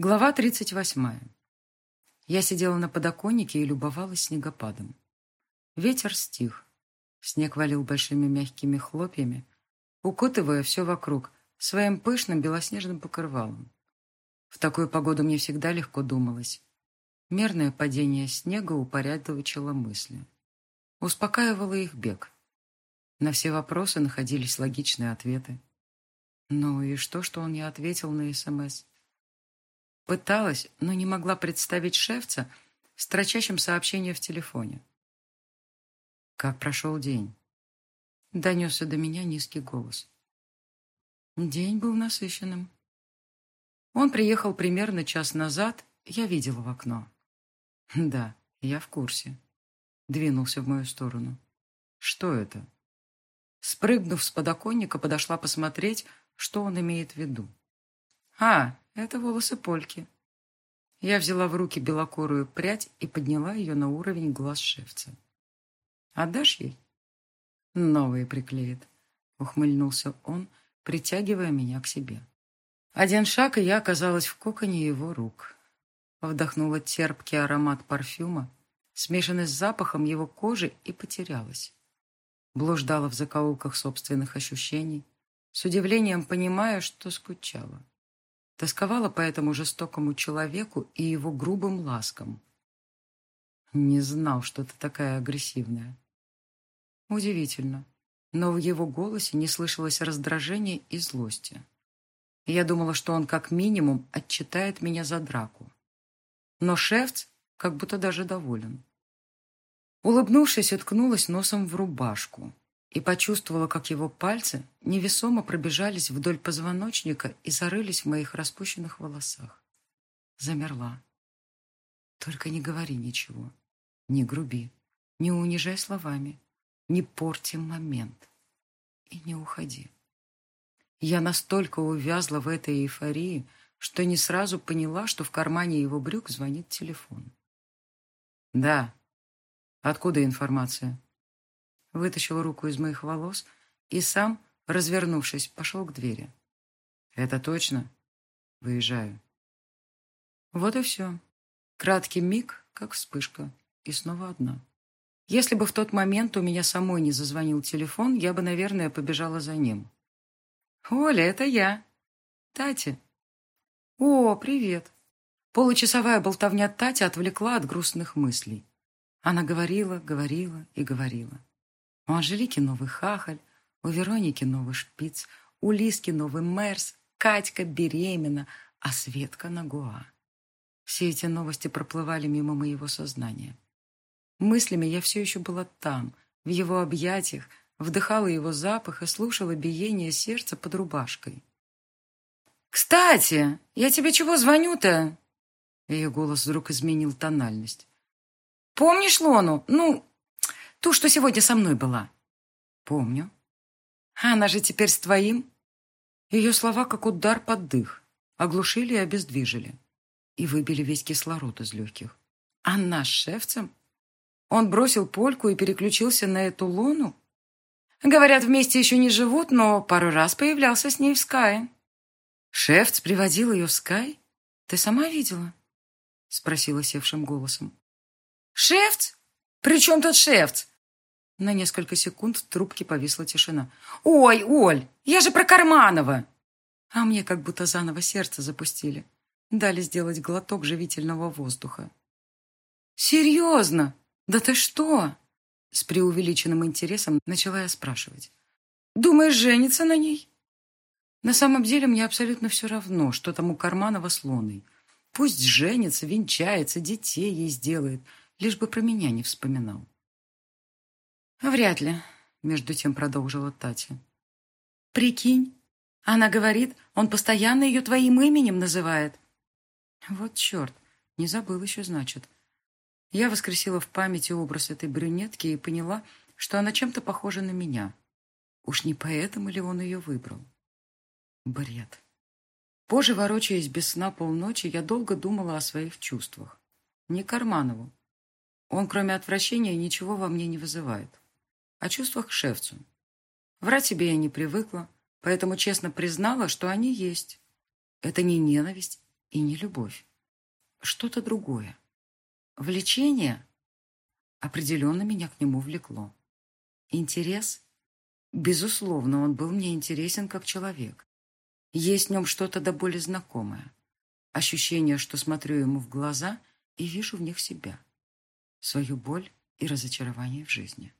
Глава 38. Я сидела на подоконнике и любовалась снегопадом. Ветер стих. Снег валил большими мягкими хлопьями, укутывая все вокруг своим пышным белоснежным покрывалом. В такую погоду мне всегда легко думалось. Мерное падение снега упорядочило мысли. Успокаивало их бег. На все вопросы находились логичные ответы. Ну и что, что он не ответил на СМС? Пыталась, но не могла представить шефца, строчащим сообщение в телефоне. «Как прошел день?» Донесся до меня низкий голос. День был насыщенным. Он приехал примерно час назад, я видела в окно. Да, я в курсе. Двинулся в мою сторону. Что это? Спрыгнув с подоконника, подошла посмотреть, что он имеет в виду. А, это волосы Польки. Я взяла в руки белокурую прядь и подняла ее на уровень глаз шефца. «Отдашь ей?» «Новые приклеит», — ухмыльнулся он, притягивая меня к себе. Один шаг, и я оказалась в коконе его рук. Вдохнула терпкий аромат парфюма, смешанный с запахом его кожи, и потерялась. Блуждала в закоулках собственных ощущений, с удивлением понимая, что скучала. Тосковала по этому жестокому человеку и его грубым ласкам. Не знал, что ты такая агрессивная. Удивительно, но в его голосе не слышалось раздражения и злости. Я думала, что он как минимум отчитает меня за драку. Но шефц как будто даже доволен. Улыбнувшись, уткнулась носом в рубашку, и почувствовала, как его пальцы невесомо пробежались вдоль позвоночника и зарылись в моих распущенных волосах. Замерла. Только не говори ничего, не груби, не унижай словами, не порти момент и не уходи. Я настолько увязла в этой эйфории, что не сразу поняла, что в кармане его брюк звонит телефон. «Да. Откуда информация?» Вытащил руку из моих волос и сам, развернувшись, пошел к двери. «Это точно?» «Выезжаю». Вот и все. Краткий миг, как вспышка, и снова одна. Если бы в тот момент у меня самой не зазвонил телефон, я бы, наверное, побежала за ним. «Оля, это я. Татя». «О, привет». Получасовая болтовня Тати отвлекла от грустных мыслей. Она говорила, говорила и говорила. У Анжелики новый хахаль, у Вероники новый шпиц, у Лиски новый мерс, Катька беременна, а Светка на Гуа. Все эти новости проплывали мимо моего сознания. Мыслями я все еще была там, в его объятиях, вдыхала его запах и слушала биение сердца под рубашкой. «Кстати, я тебе чего звоню-то?» Ее голос вдруг изменил тональность. «Помнишь Лону? Ну, Ту, что сегодня со мной была. Помню. Она же теперь с твоим. Ее слова, как удар под дых, оглушили и обездвижили. И выбили весь кислород из легких. Она с шефцем? Он бросил польку и переключился на эту луну? Говорят, вместе еще не живут, но пару раз появлялся с ней в Скае. Шефц приводил ее в Скай? Ты сама видела? Спросила севшим голосом. Шефц? «При чем тут шефц?» На несколько секунд в трубке повисла тишина. «Ой, Оль, я же про Карманова!» А мне как будто заново сердце запустили. Дали сделать глоток живительного воздуха. «Серьезно? Да ты что?» С преувеличенным интересом начала я спрашивать. «Думаешь, женится на ней?» На самом деле мне абсолютно все равно, что там у Карманова с. Пусть женится, венчается, детей ей сделает – лишь бы про меня не вспоминал. «Вряд ли», — между тем продолжила Татья. «Прикинь, она говорит, он постоянно ее твоим именем называет». «Вот черт, не забыл еще, значит». Я воскресила в памяти образ этой брюнетки и поняла, что она чем-то похожа на меня. Уж не поэтому ли он ее выбрал? Бред. Позже, ворочаясь без сна полночи, я долго думала о своих чувствах. Не Карманову, он, кроме отвращения, ничего во мне не вызывает. О чувствах к шефцу. Врать себе я не привыкла, поэтому честно признала, что они есть. Это не ненависть и не любовь. Что-то другое. Влечение? Определенно меня к нему влекло. Интерес? Безусловно, он был мне интересен как человек. Есть в нем что-то до боли знакомое. Ощущение, что смотрю ему в глаза и вижу в них себя. Свою боль и разочарование в жизни.